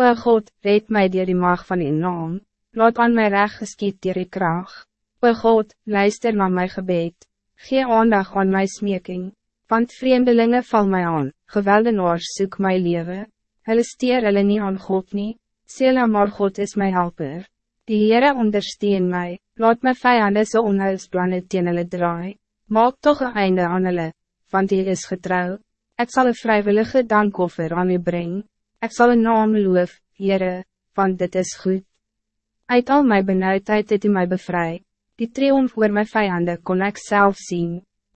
O God, red mij dier die mag van die naam, laat aan my recht geskiet dier die kracht. O God, luister naar mijn gebed, gee aandag aan my smeking, want vreemdelingen val mij aan, geweldenaars soek my leven, hulle steer hulle nie aan God nie, Sela maar God is mijn helper. Die Heere ondersteun mij, laat my vijanden so onheilsplannen teen hulle draai, maak toch een einde aan hulle, want die is getrouw. Ik zal een vrijwillige dankoffer aan u brengen. Ik zal een naam loof, Heere, want dit is goed. Uit al mijn benauwdheid het u mij bevrijd. Die triomf oor my vijanden kon ik zelf zien.